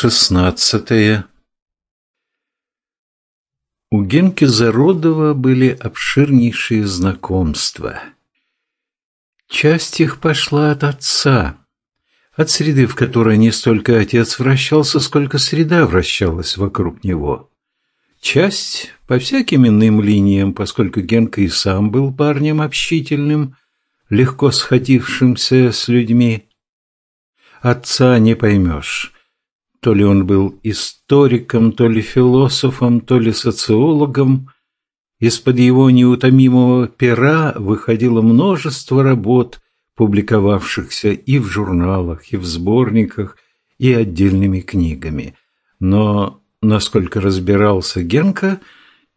Шестнадцатое. У Генки Зародова были обширнейшие знакомства. Часть их пошла от отца, от среды, в которой не столько отец вращался, сколько среда вращалась вокруг него. Часть по всяким иным линиям, поскольку Генка и сам был парнем общительным, легко сходившимся с людьми. Отца не поймешь то ли он был историком, то ли философом, то ли социологом. Из-под его неутомимого пера выходило множество работ, публиковавшихся и в журналах, и в сборниках, и отдельными книгами. Но, насколько разбирался Генка,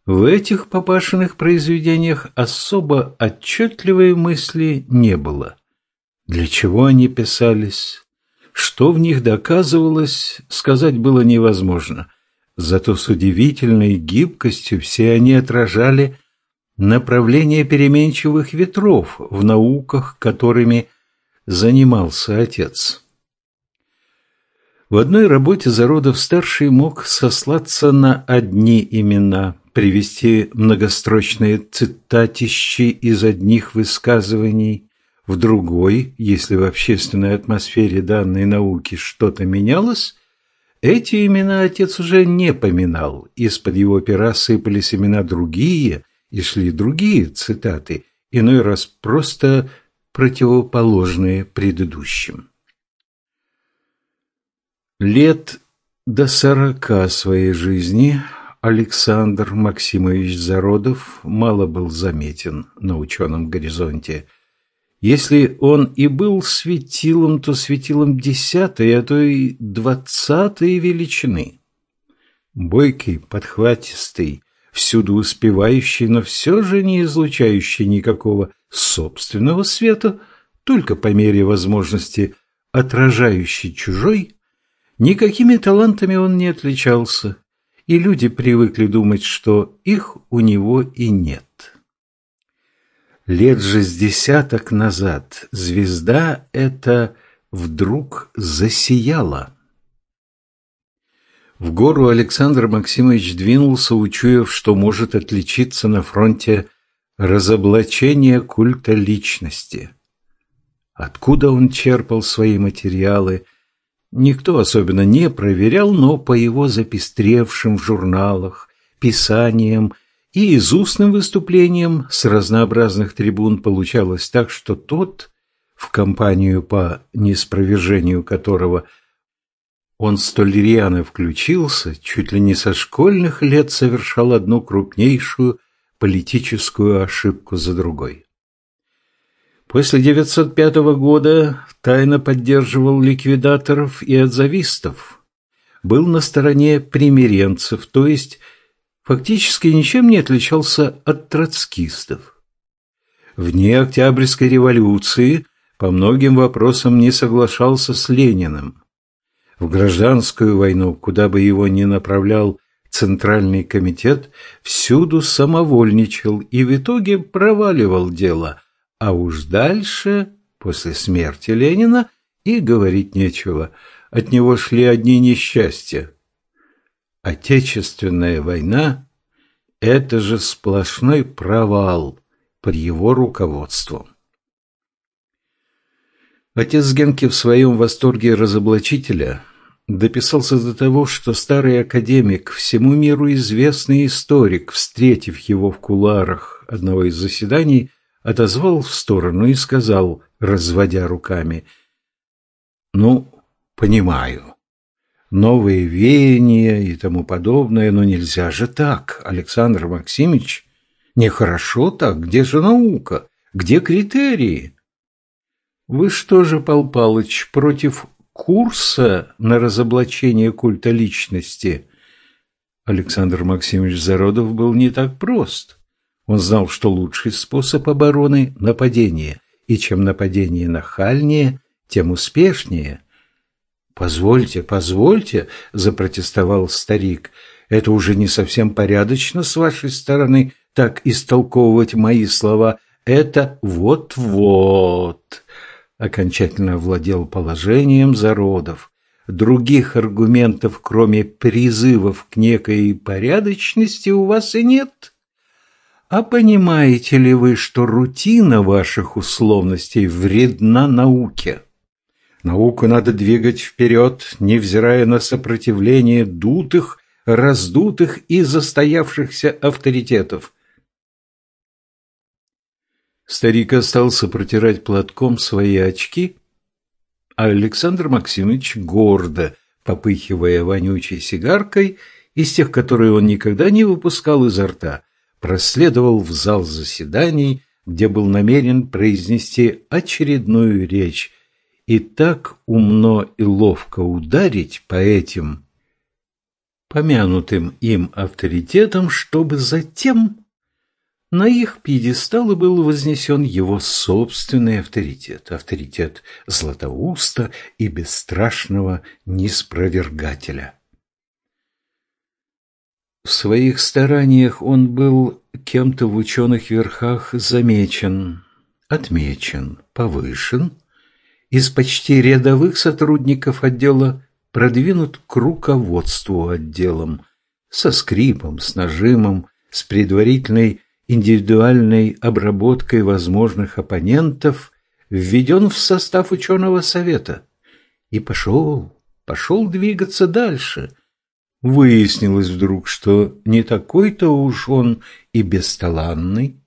в этих папашиных произведениях особо отчетливой мысли не было. Для чего они писались? Что в них доказывалось, сказать было невозможно. Зато с удивительной гибкостью все они отражали направление переменчивых ветров в науках, которыми занимался отец. В одной работе Зародов-старший мог сослаться на одни имена, привести многострочные цитатищи из одних высказываний, в другой, если в общественной атмосфере данной науки что-то менялось, эти имена отец уже не поминал, из-под его пера сыпались имена другие, и шли другие цитаты, иной раз просто противоположные предыдущим. Лет до сорока своей жизни Александр Максимович Зародов мало был заметен на ученом горизонте – если он и был светилом, то светилом десятой, а то и двадцатой величины. Бойкий, подхватистый, всюду успевающий, но все же не излучающий никакого собственного света, только по мере возможности отражающий чужой, никакими талантами он не отличался, и люди привыкли думать, что их у него и нет. Лет же с десяток назад звезда эта вдруг засияла. В гору Александр Максимович двинулся, учуяв, что может отличиться на фронте разоблачение культа личности. Откуда он черпал свои материалы, никто особенно не проверял, но по его запестревшим в журналах, писаниям и из устным выступлением с разнообразных трибун получалось так, что тот, в компанию по неспровержению которого он столь рьяно включился, чуть ли не со школьных лет совершал одну крупнейшую политическую ошибку за другой. После 905 года тайно поддерживал ликвидаторов и отзавистов, был на стороне примиренцев, то есть фактически ничем не отличался от троцкистов. Вне Октябрьской революции по многим вопросам не соглашался с Лениным. В гражданскую войну, куда бы его ни направлял Центральный комитет, всюду самовольничал и в итоге проваливал дело, а уж дальше, после смерти Ленина, и говорить нечего. От него шли одни несчастья. Отечественная война – это же сплошной провал под его руководством. Отец Генки в своем восторге разоблачителя дописался до того, что старый академик, всему миру известный историк, встретив его в куларах одного из заседаний, отозвал в сторону и сказал, разводя руками, «Ну, понимаю, новые веяния и тому подобное, но нельзя же так, Александр Максимович. Нехорошо так, где же наука, где критерии? Вы что же, Пал Палыч, против курса на разоблачение культа личности? Александр Максимович Зародов был не так прост. Он знал, что лучший способ обороны – нападение, и чем нападение нахальнее, тем успешнее – «Позвольте, позвольте», — запротестовал старик, — «это уже не совсем порядочно с вашей стороны так истолковывать мои слова. Это вот-вот», — окончательно владел положением Зародов. других аргументов, кроме призывов к некой порядочности, у вас и нет. А понимаете ли вы, что рутина ваших условностей вредна науке? Науку надо двигать вперед, невзирая на сопротивление дутых, раздутых и застоявшихся авторитетов. Старик остался протирать платком свои очки, а Александр Максимович гордо, попыхивая вонючей сигаркой, из тех, которые он никогда не выпускал изо рта, проследовал в зал заседаний, где был намерен произнести очередную речь и так умно и ловко ударить по этим помянутым им авторитетам, чтобы затем на их пьедесталы был вознесен его собственный авторитет, авторитет Златоуста и бесстрашного неспровергателя. В своих стараниях он был кем-то в ученых верхах замечен, отмечен, повышен, из почти рядовых сотрудников отдела продвинут к руководству отделом, со скрипом, с нажимом, с предварительной индивидуальной обработкой возможных оппонентов введен в состав ученого совета и пошел, пошел двигаться дальше. Выяснилось вдруг, что не такой-то уж он и бесталанный.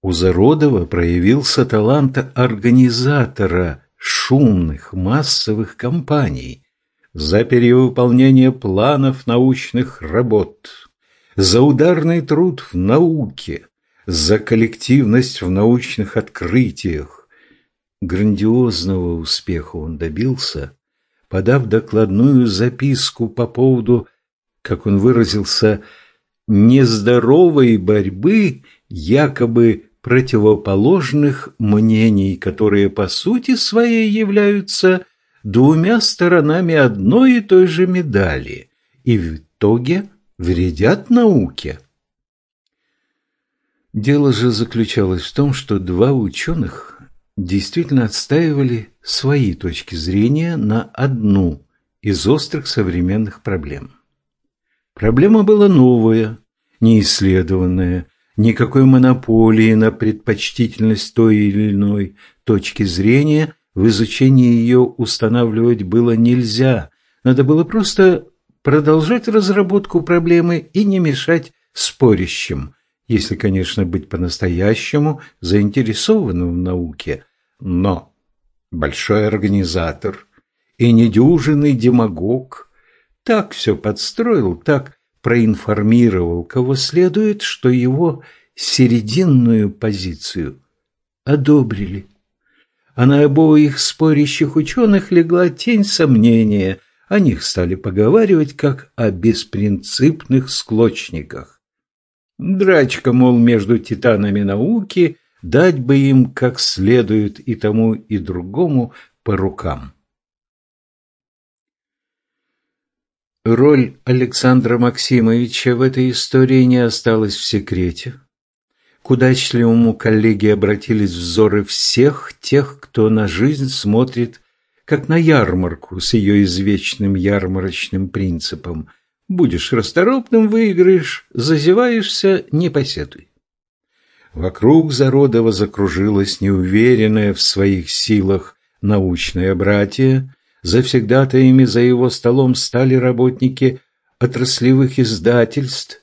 У Зародова проявился талант организатора шумных массовых кампаний за перевыполнение планов научных работ за ударный труд в науке, за коллективность в научных открытиях. Грандиозного успеха он добился, подав докладную записку по поводу, как он выразился, нездоровой борьбы якобы противоположных мнений, которые по сути своей являются двумя сторонами одной и той же медали, и в итоге вредят науке. Дело же заключалось в том, что два ученых действительно отстаивали свои точки зрения на одну из острых современных проблем. Проблема была новая, неисследованная, никакой монополии на предпочтительность той или иной точки зрения в изучении ее устанавливать было нельзя. Надо было просто продолжать разработку проблемы и не мешать спорящим, если, конечно, быть по-настоящему заинтересованным в науке. Но большой организатор и недюжинный демагог так все подстроил, так проинформировал, кого следует, что его серединную позицию одобрили. А на обоих спорящих ученых легла тень сомнения – о них стали поговаривать, как о беспринципных склочниках. Драчка, мол, между титанами науки, дать бы им как следует и тому, и другому по рукам. Роль Александра Максимовича в этой истории не осталась в секрете. К удачливому коллеге обратились взоры всех тех, кто на жизнь смотрит как на ярмарку с ее извечным ярмарочным принципом. Будешь расторопным – выиграешь, зазеваешься – не посетуй. Вокруг Зародова закружилась неуверенная в своих силах научное братья. Завсегдатаями за его столом стали работники отраслевых издательств,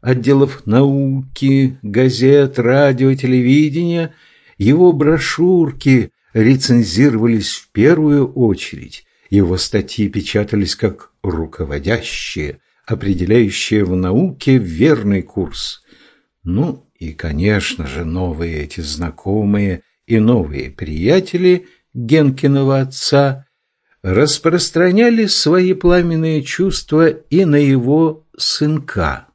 отделов науки, газет, радио, телевидения. Его брошюрки рецензировались в первую очередь, его статьи печатались как руководящие, определяющие в науке верный курс. Ну и, конечно же, новые эти знакомые и новые приятели Генкиного отца распространяли свои пламенные чувства и на его сынка.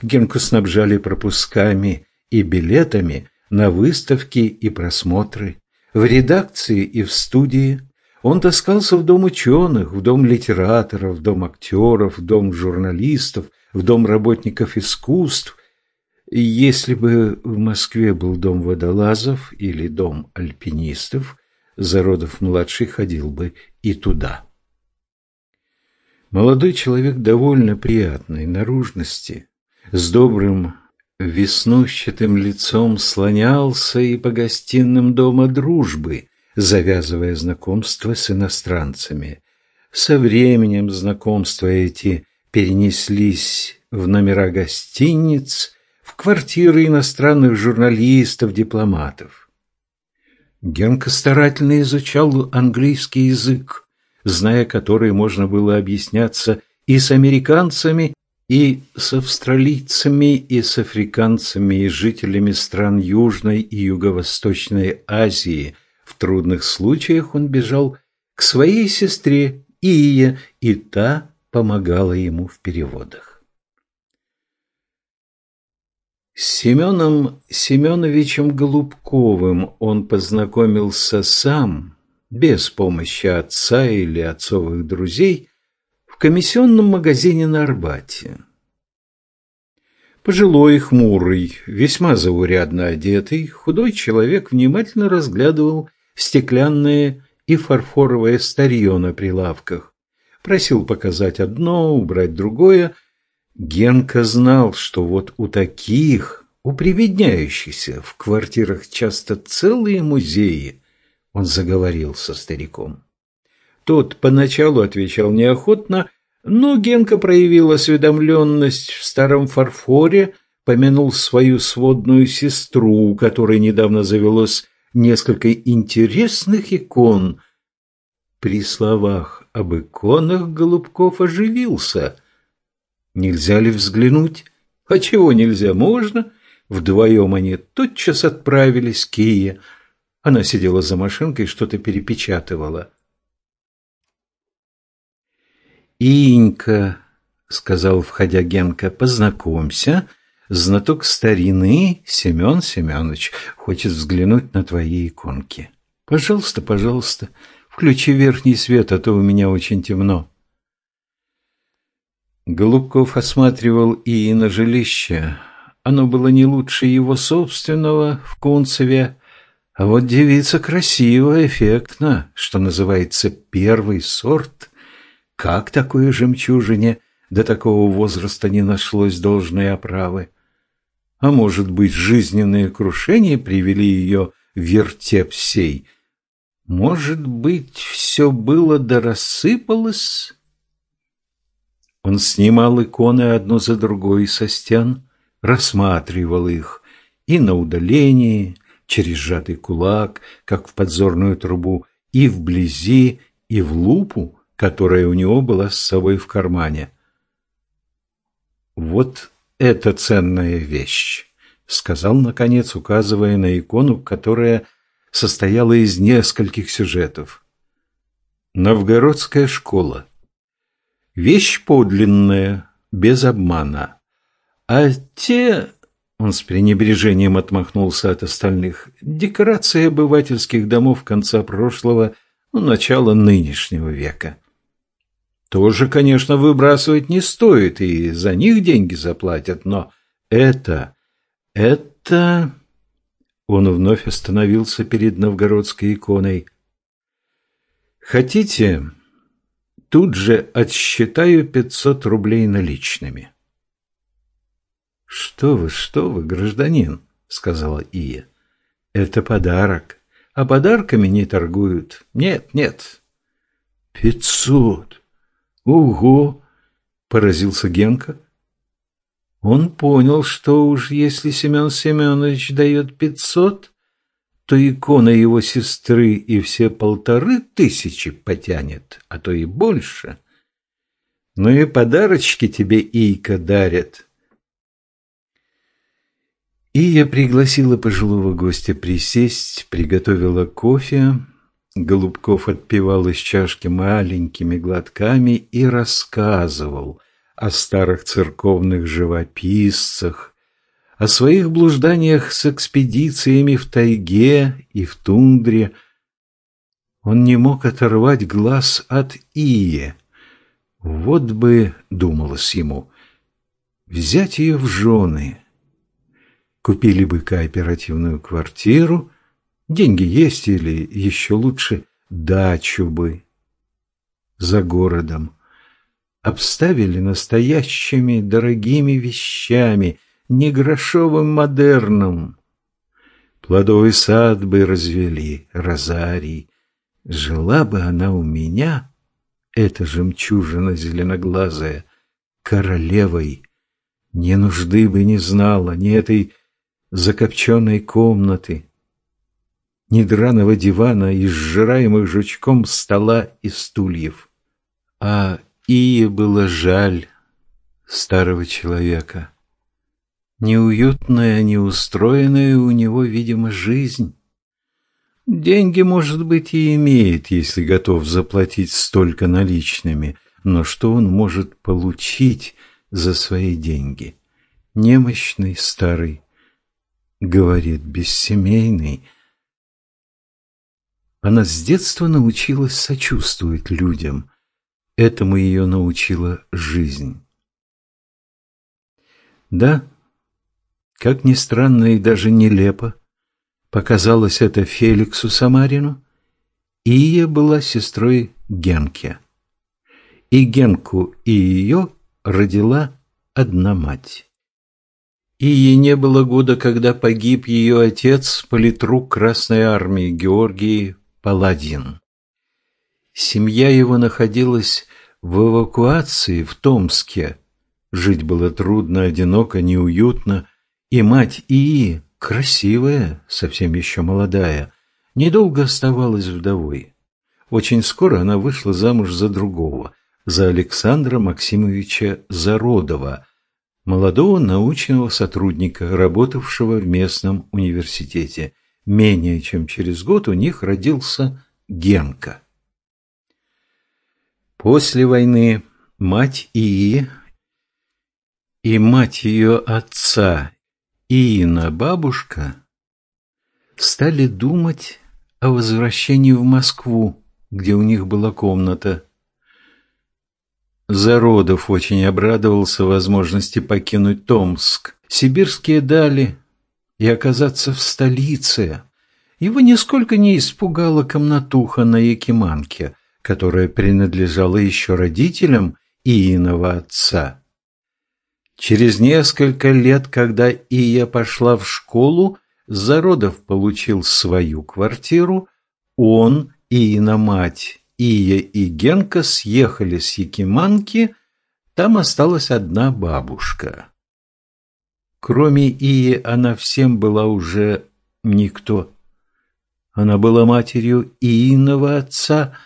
Генку снабжали пропусками и билетами на выставки и просмотры. В редакции и в студии он таскался в дом ученых, в дом литераторов, в дом актеров, в дом журналистов, в дом работников искусств. Если бы в Москве был дом водолазов или дом альпинистов, Зародов-младший ходил бы и туда. Молодой человек довольно приятной наружности, с добрым веснущатым лицом слонялся и по гостиным дома дружбы, завязывая знакомства с иностранцами. Со временем знакомства эти перенеслись в номера гостиниц, в квартиры иностранных журналистов, дипломатов. Генка старательно изучал английский язык, зная который можно было объясняться и с американцами, и с австралийцами, и с африканцами, и жителями стран Южной и Юго-Восточной Азии. В трудных случаях он бежал к своей сестре Ие, и та помогала ему в переводах. С Семеном Семеновичем Голубковым он познакомился сам, без помощи отца или отцовых друзей, в комиссионном магазине на Арбате. Пожилой, хмурый, весьма заурядно одетый, худой человек внимательно разглядывал стеклянное и фарфоровое старье на прилавках. Просил показать одно, убрать другое. Генка знал, что вот у таких, у приведняющихся в квартирах часто целые музеи, он заговорил со стариком. Тот поначалу отвечал неохотно, но Генка проявил осведомленность в старом фарфоре, помянул свою сводную сестру, у которой недавно завелось несколько интересных икон. При словах об иконах Голубков оживился. «Нельзя ли взглянуть?» «А чего нельзя? Можно?» Вдвоем они тотчас отправились к Кие. Она сидела за машинкой и что-то перепечатывала. «Инька», — сказал, входя Генка, — «познакомься, знаток старины Семен Семенович хочет взглянуть на твои иконки. Пожалуйста, пожалуйста, включи верхний свет, а то у меня очень темно». Голубков осматривал и на жилище. Оно было не лучше его собственного в Кунцеве, а вот девица красивая, эффектна, что называется первый сорт. Как такой жемчужине до такого возраста не нашлось должной оправы? А может быть, жизненные крушения привели ее в вертеп сей? Может быть, все было да рассыпалось? Он снимал иконы одну за другой со стен, рассматривал их и на удалении, через сжатый кулак, как в подзорную трубу, и вблизи, и в лупу, которая у него была с собой в кармане. «Вот это ценная вещь», — сказал, наконец, указывая на икону, которая состояла из нескольких сюжетов. «Новгородская школа. Вещь подлинная, без обмана. А те он с пренебрежением отмахнулся от остальных. Декорации обывательских домов конца прошлого, ну, начала нынешнего века. Тоже, конечно, выбрасывать не стоит, и за них деньги заплатят, но это... это... Он вновь остановился перед новгородской иконой. «Хотите, тут же отсчитаю пятьсот рублей наличными». «Что вы, что вы, гражданин!» — сказала Ия. «Это подарок, а подарками не торгуют. Нет, нет». «Пятьсот! Ого!» — поразился Генка. Он понял, что уж если Семен Семенович дает пятьсот, то икона его сестры и все полторы тысячи потянет, а то и больше. Ну и подарочки тебе Ийка дарят. И я пригласила пожилого гостя присесть, приготовила кофе. Голубков отпивал из чашки маленькими глотками и рассказывал о старых церковных живописцах, о своих блужданиях с экспедициями в тайге и в тундре. Он не мог оторвать глаз от Ие. Вот бы, думалось ему, взять ее в жены — купили бы кооперативную квартиру, Деньги есть или, еще лучше, дачу бы за городом. Обставили настоящими дорогими вещами, не грошовым модерном. Плодовый сад бы развели, розарий. Жила бы она у меня, эта жемчужина зеленоглазая, королевой. Не нужды бы не знала ни этой закопченной комнаты, ни драного дивана, изжираемых жучком стола и стульев. А Ие было жаль старого человека. Неуютная, неустроенная у него, видимо, жизнь. Деньги, может быть, и имеет, если готов заплатить столько наличными, но что он может получить за свои деньги? Немощный старый, говорит, бессемейный. Она с детства научилась сочувствовать людям. Этому ее научила жизнь. Да, как ни странно и даже нелепо, показалось это Феликсу Самарину, Ия была сестрой Генке. И Генку, и ее родила одна мать. Ии не было года, когда погиб ее отец, политрук Красной Армии Георгий Паладин. Семья его находилась в эвакуации в Томске. Жить было трудно, одиноко, неуютно, и мать Ии, красивая, совсем еще молодая, недолго оставалась вдовой. Очень скоро она вышла замуж за другого, за Александра Максимовича Зародова, молодого научного сотрудника, работавшего в местном университете. Менее чем через год у них родился Генка. После войны мать Ии и мать ее отца Иина бабушка стали думать о возвращении в Москву, где у них была комната. Зародов очень обрадовался возможности покинуть Томск, сибирские дали и оказаться в столице. Его нисколько не испугала комнатуха на Якиманке, которая принадлежала еще родителям Ииного отца. Через несколько лет, когда Ия пошла в школу, Зародов получил свою квартиру, он, Иина мать Ия и Генка съехали с Якиманки, там осталась одна бабушка. Кроме Ии она всем была уже никто. Она была матерью Ииного отца,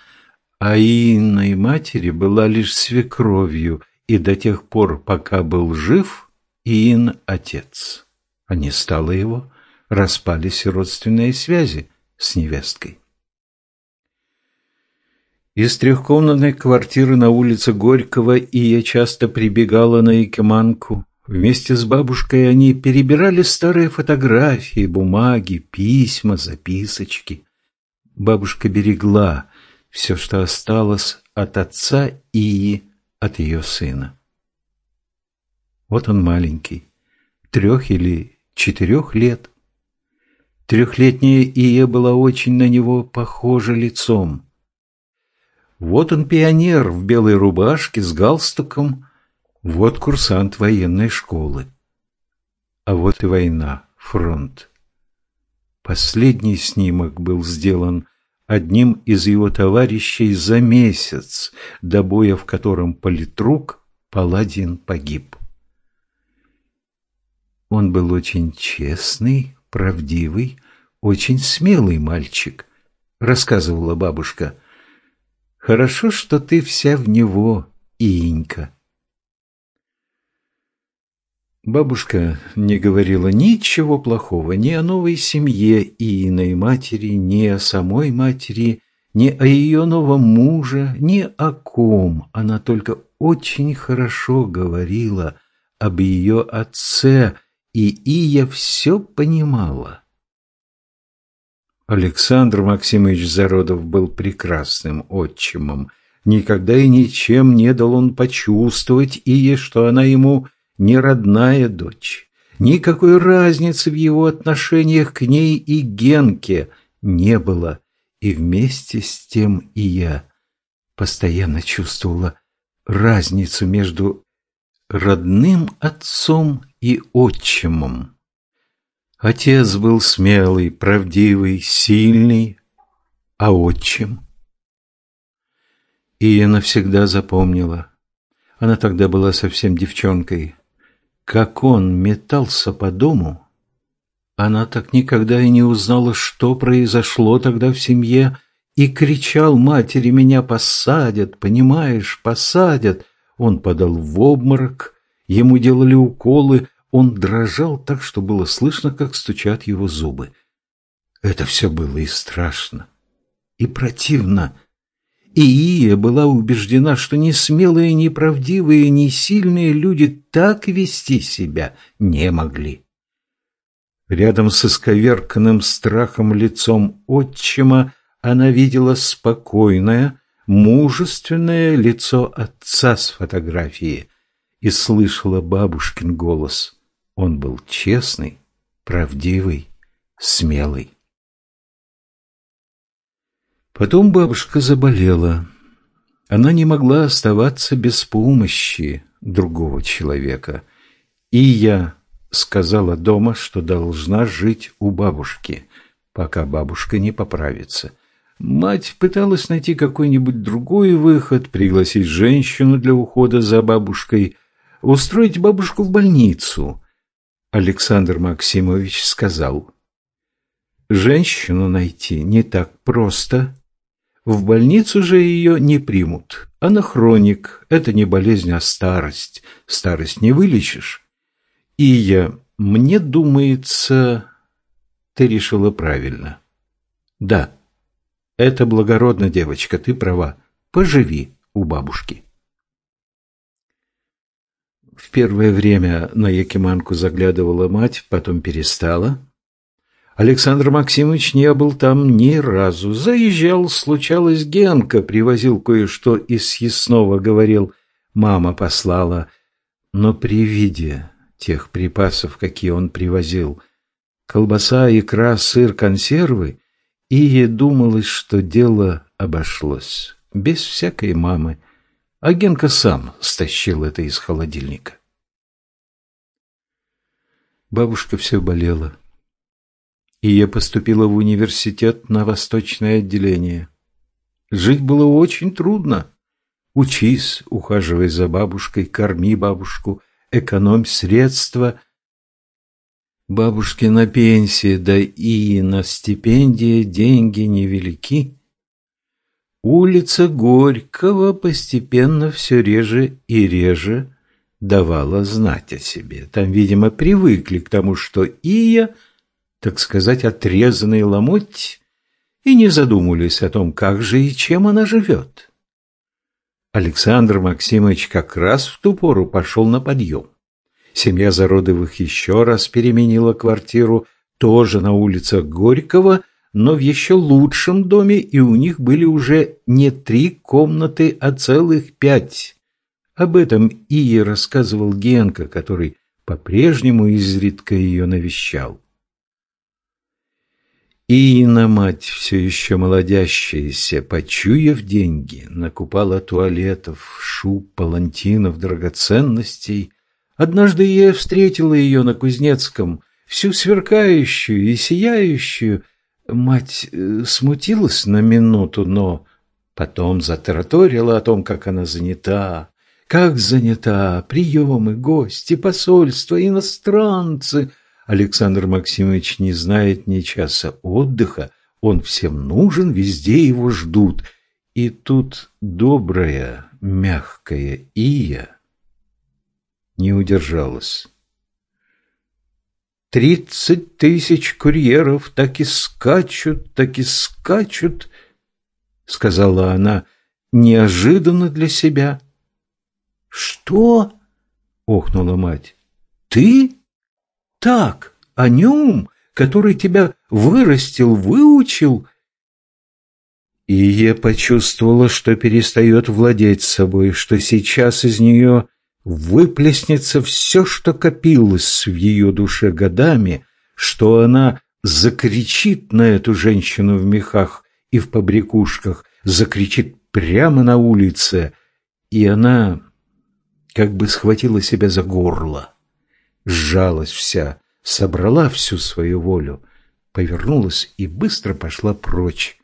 а Ииной матери была лишь свекровью, и до тех пор, пока был жив Иин отец. А не стало его, распались родственные связи с невесткой. Из трехкомнатной квартиры на улице Горького Ия часто прибегала на Якиманку. Вместе с бабушкой они перебирали старые фотографии, бумаги, письма, записочки. Бабушка берегла все, что осталось от отца Ии, от ее сына. Вот он маленький, трех или четырех лет. Трехлетняя Ия была очень на него похожа лицом. Вот он пионер в белой рубашке с галстуком, вот курсант военной школы. А вот и война, фронт. Последний снимок был сделан одним из его товарищей за месяц, до боя в котором политрук Паладин погиб. Он был очень честный, правдивый, очень смелый мальчик, рассказывала бабушка. Хорошо, что ты вся в него, Инька. Бабушка не говорила ничего плохого ни о новой семье Ииной матери, ни о самой матери, ни о ее новом муже, ни о ком. Она только очень хорошо говорила об ее отце, и Ия все понимала. Александр Максимович Зародов был прекрасным отчимом. Никогда и ничем не дал он почувствовать Ие, что она ему не родная дочь. Никакой разницы в его отношениях к ней и Генке не было, и вместе с тем и я постоянно чувствовала разницу между родным отцом и отчимом. Отец был смелый, правдивый, сильный, а отчим? И я навсегда запомнила, она тогда была совсем девчонкой, как он метался по дому. Она так никогда и не узнала, что произошло тогда в семье, и кричал матери, меня посадят, понимаешь, посадят. Он подал в обморок, ему делали уколы, он дрожал так, что было слышно, как стучат его зубы. Это все было и страшно, и противно. И Ия была убеждена, что ни смелые, ни правдивые, ни сильные люди так вести себя не могли. Рядом с исковерканным страхом лицом отчима она видела спокойное, мужественное лицо отца с фотографии и слышала бабушкин голос. Он был честный, правдивый, смелый. Потом бабушка заболела. Она не могла оставаться без помощи другого человека. И я сказала дома, что должна жить у бабушки, пока бабушка не поправится. Мать пыталась найти какой-нибудь другой выход, пригласить женщину для ухода за бабушкой, устроить бабушку в больницу. Александр Максимович сказал, «Женщину найти не так просто. В больницу же ее не примут. Она хроник, это не болезнь, а старость. Старость не вылечишь. И я, мне думается, ты решила правильно. Да, это благородно, девочка, ты права. Поживи у бабушки. В первое время на Якиманку заглядывала мать, потом перестала. Александр Максимович не был там ни разу. Заезжал, случалось, Генка, привозил кое-что из съестного, говорил, мама послала. Но при виде тех припасов, какие он привозил, колбаса, икра, сыр, консервы, Ие думалось, что дело обошлось, без всякой мамы, а Генка сам стащил это из холодильника. Бабушка все болела. И я поступила в университет на восточное отделение. Жить было очень трудно. Учись, ухаживай за бабушкой, корми бабушку, экономь средства. Бабушке на пенсии, да и на стипендии деньги невелики. Улица Горького постепенно все реже и реже давала знать о себе. Там, видимо, привыкли к тому, что Ия, так сказать, отрезанный ломоть, и не задумывались о том, как же и чем она живет. Александр Максимович как раз в ту пору пошел на подъем. Семья Зародовых еще раз переменила квартиру, тоже на улицах Горького, но в еще лучшем доме, и у них были уже не три комнаты, а целых пять. Об этом Ие рассказывал Генка, который по-прежнему изредка ее навещал. Иина, мать, все еще молодящаяся, почуяв деньги, накупала туалетов, шуб, палантинов, драгоценностей. Однажды я встретила ее на Кузнецком, всю сверкающую и сияющую. Мать э, смутилась на минуту, но потом затараторила о том, как она занята, как занята, приемы, гости, посольства, иностранцы. Александр Максимович не знает ни часа отдыха, он всем нужен, везде его ждут. И тут добрая, мягкая Ия не удержалась. Тридцать тысяч курьеров так и скачут, так и скачут, сказала она неожиданно для себя. «Что?» — охнула мать. «Ты? Так, о нем, который тебя вырастил, выучил?» И я почувствовала, что перестает владеть собой, что сейчас из нее выплеснется все, что копилось в ее душе годами, что она закричит на эту женщину в мехах и в побрякушках, закричит прямо на улице, и она как бы схватила себя за горло, сжалась вся, собрала всю свою волю, повернулась и быстро пошла прочь.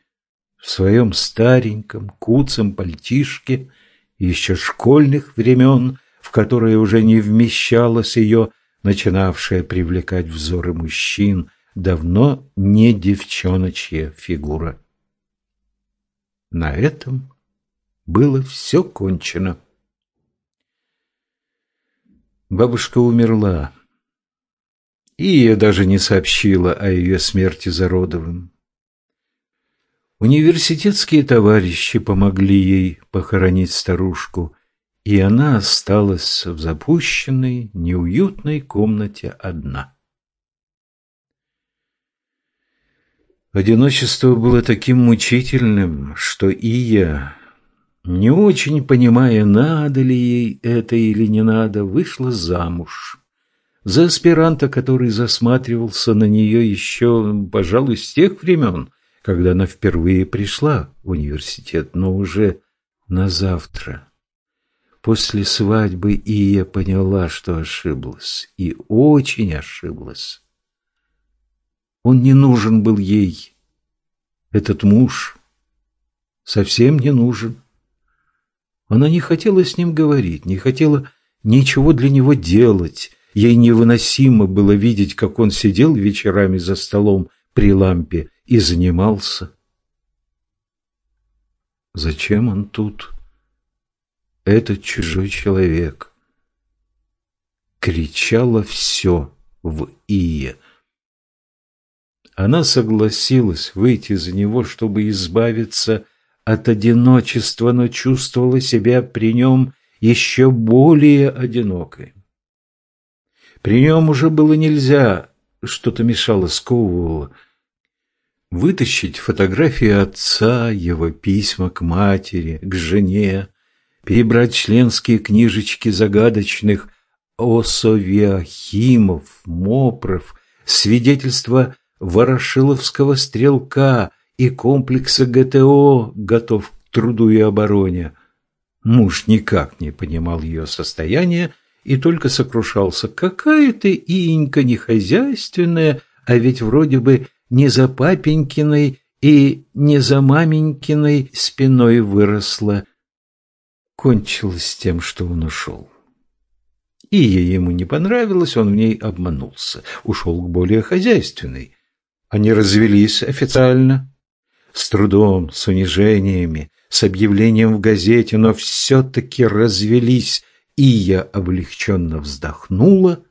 В своем стареньком, куцем пальтишке, еще школьных времен, в которые уже не вмещалась ее, начинавшая привлекать взоры мужчин, давно не девчоночья фигура. На этом было все кончено. Бабушка умерла, и я даже не сообщила о ее смерти Зародовым. Университетские товарищи помогли ей похоронить старушку, и она осталась в запущенной, неуютной комнате одна. Одиночество было таким мучительным, что и я, не очень понимая, надо ли ей это или не надо, вышла замуж. За аспиранта, который засматривался на нее еще, пожалуй, с тех времен, когда она впервые пришла в университет, но уже на завтра. После свадьбы Ия поняла, что ошиблась, и очень ошиблась. Он не нужен был ей. Этот муж совсем не нужен. Она не хотела с ним говорить, не хотела ничего для него делать. Ей невыносимо было видеть, как он сидел вечерами за столом при лампе и занимался. Зачем он тут? Этот чужой человек. Кричало все в Ие. Она согласилась выйти за него, чтобы избавиться от одиночества, но чувствовала себя при нем еще более одинокой. При нем уже было нельзя, что-то мешало, сковывало. Вытащить фотографии отца, его письма к матери, к жене, перебрать членские книжечки загадочных осовиахимов, мопров, свидетельства Ворошиловского стрелка и комплекса ГТО готов к труду и обороне. Муж никак не понимал ее состояние и только сокрушался. Какая ты, Инька, нехозяйственная, а ведь вроде бы не за папенькиной и не за маменькиной спиной выросла. Кончилось тем, что он ушел. И ему не понравилось, он в ней обманулся, ушел к более хозяйственной. Они развелись официально, с трудом, с унижениями, с объявлением в газете, но все-таки развелись, и я облегченно вздохнула.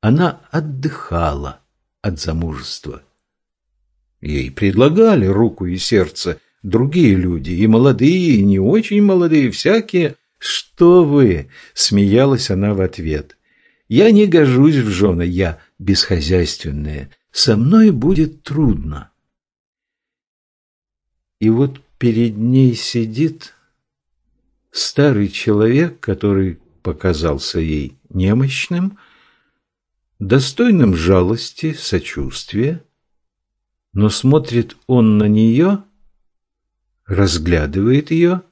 Она отдыхала от замужества. Ей предлагали руку и сердце другие люди, и молодые, и не очень молодые, всякие. «Что вы?» — смеялась она в ответ. «Я не гожусь в жены, я бесхозяйственная» со мной будет трудно. И вот перед ней сидит старый человек, который показался ей немощным, достойным жалости, сочувствия, но смотрит он на нее, разглядывает ее,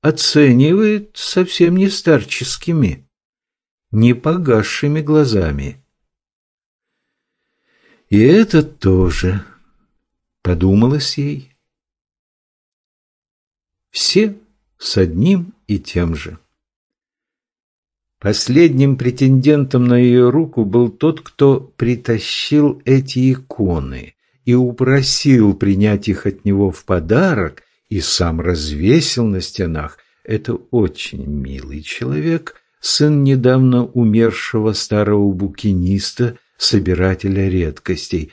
оценивает совсем не старческими, не погасшими глазами. И это тоже, подумалось ей. Все с одним и тем же. Последним претендентом на ее руку был тот, кто притащил эти иконы и упросил принять их от него в подарок и сам развесил на стенах. Это очень милый человек, сын недавно умершего старого букиниста, собирателя редкостей.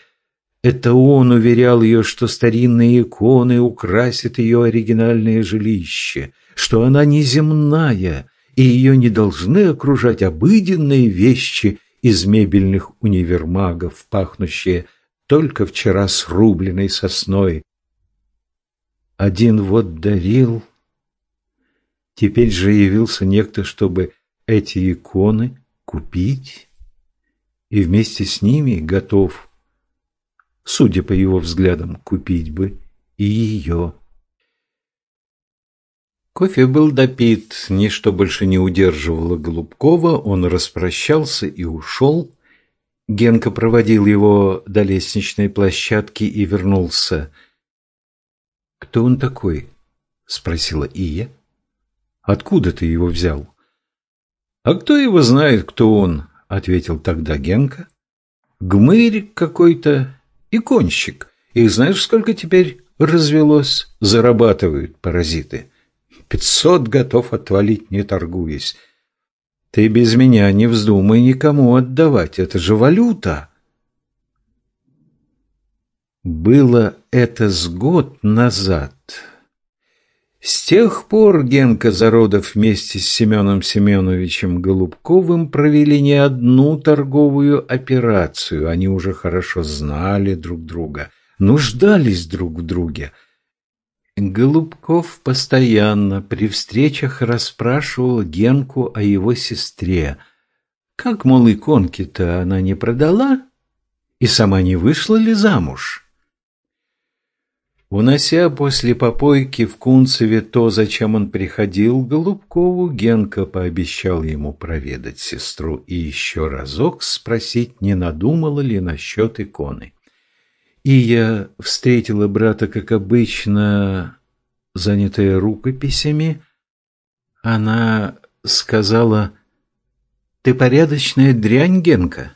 Это он уверял ее, что старинные иконы украсят ее оригинальное жилище, что она неземная, и ее не должны окружать обыденные вещи из мебельных универмагов, пахнущие только вчера срубленной сосной. Один вот дарил, теперь же явился некто, чтобы эти иконы купить и вместе с ними готов Судя по его взглядам, купить бы и ее. Кофе был допит, ничто больше не удерживало Голубкова, он распрощался и ушел. Генка проводил его до лестничной площадки и вернулся. «Кто он такой?» — спросила Ия. «Откуда ты его взял?» «А кто его знает, кто он?» — ответил тогда Генка. «Гмырь какой-то и конщик. Их знаешь, сколько теперь развелось? Зарабатывают паразиты». Пятьсот готов отвалить, не торгуясь. Ты без меня не вздумай никому отдавать, это же валюта. Было это с год назад. С тех пор Генка Зародов вместе с Семеном Семеновичем Голубковым провели не одну торговую операцию. Они уже хорошо знали друг друга, нуждались друг в друге – Голубков постоянно при встречах расспрашивал Генку о его сестре. Как, мол, иконки-то она не продала? И сама не вышла ли замуж? Унося после попойки в Кунцеве то, зачем он приходил Голубкову, Генка пообещал ему проведать сестру и еще разок спросить, не надумала ли насчет иконы. И я встретила брата, как обычно, занятая рукописями. Она сказала, «Ты порядочная дрянь, Генка».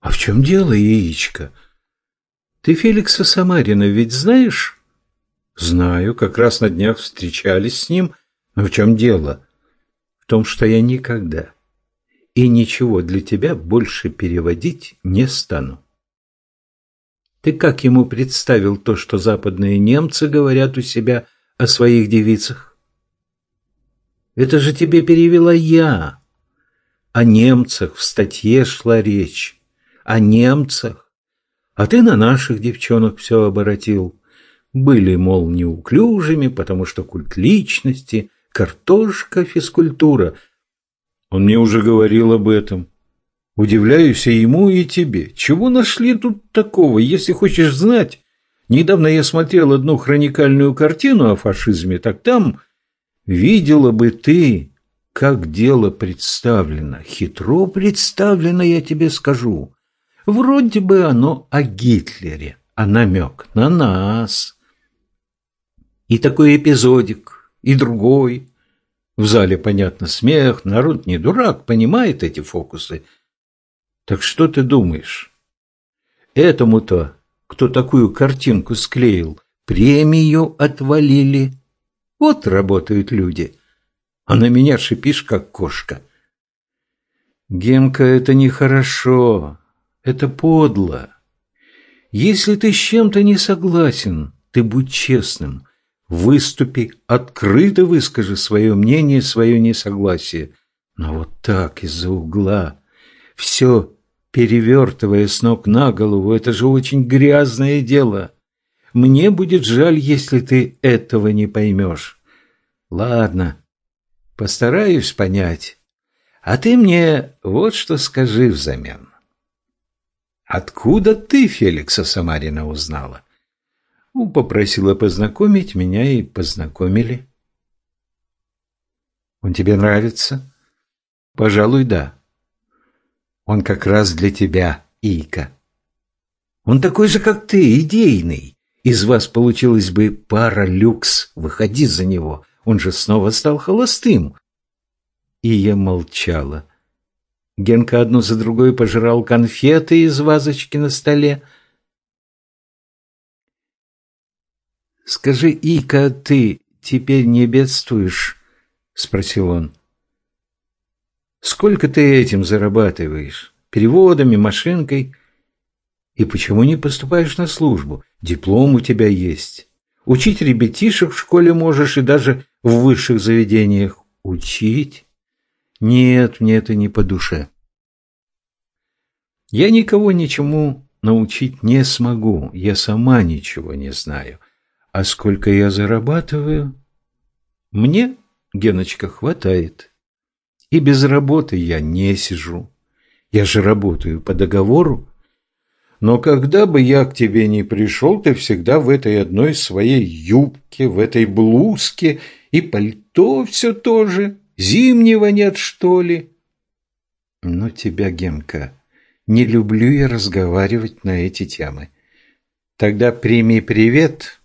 «А в чем дело, яичко? Ты Феликса Самарина ведь знаешь?» «Знаю, как раз на днях встречались с ним. Но в чем дело?» «В том, что я никогда и ничего для тебя больше переводить не стану». Ты как ему представил то, что западные немцы говорят у себя о своих девицах? Это же тебе перевела я. О немцах в статье шла речь. О немцах. А ты на наших девчонок все оборотил. Были, мол, неуклюжими, потому что культ личности, картошка, физкультура. Он мне уже говорил об этом. Удивляюсь и ему, и тебе. Чего нашли тут такого, если хочешь знать? Недавно я смотрел одну хроникальную картину о фашизме, так там видела бы ты, как дело представлено. Хитро представлено, я тебе скажу. Вроде бы оно о Гитлере, а намек на нас. И такой эпизодик, и другой. В зале, понятно, смех, народ не дурак, понимает эти фокусы – так что ты думаешь? Этому-то, кто такую картинку склеил, премию отвалили. Вот работают люди. А на меня шипишь, как кошка. Генка, это нехорошо. Это подло. Если ты с чем-то не согласен, ты будь честным. Выступи, открыто выскажи свое мнение, свое несогласие. Но вот так, из-за угла, все перевертывая с ног на голову. Это же очень грязное дело. Мне будет жаль, если ты этого не поймешь. Ладно, постараюсь понять. А ты мне вот что скажи взамен. Откуда ты Феликса Самарина узнала? Ну, попросила познакомить меня и познакомили. Он тебе нравится? Пожалуй, да. Он как раз для тебя, Ика. Он такой же, как ты, идейный. Из вас получилась бы пара люкс. Выходи за него. Он же снова стал холостым. И я молчала. Генка одну за другой пожирал конфеты из вазочки на столе. «Скажи, Ика, ты теперь не бедствуешь?» — спросил он. Сколько ты этим зарабатываешь? Переводами, машинкой? И почему не поступаешь на службу? Диплом у тебя есть. Учить ребятишек в школе можешь и даже в высших заведениях. Учить? Нет, мне это не по душе. Я никого ничему научить не смогу. Я сама ничего не знаю. А сколько я зарабатываю? Мне, Геночка, хватает. И без работы я не сижу. Я же работаю по договору. Но когда бы я к тебе не пришел, ты всегда в этой одной своей юбке, в этой блузке и пальто все тоже. Зимнего нет, что ли? Но тебя, Генка, не люблю я разговаривать на эти темы. Тогда прими привет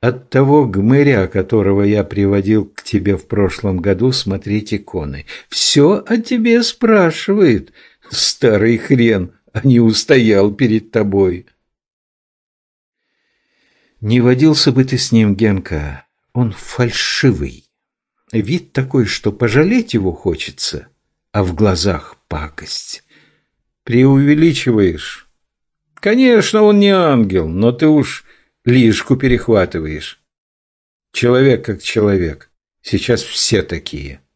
от того гмыря, которого я приводил к тебе в прошлом году смотреть иконы. Все о тебе спрашивает, старый хрен, а не устоял перед тобой. Не водился бы ты с ним, Генка, он фальшивый. Вид такой, что пожалеть его хочется, а в глазах пакость. Преувеличиваешь. Конечно, он не ангел, но ты уж лишку перехватываешь. Человек как человек. Сейчас все такие.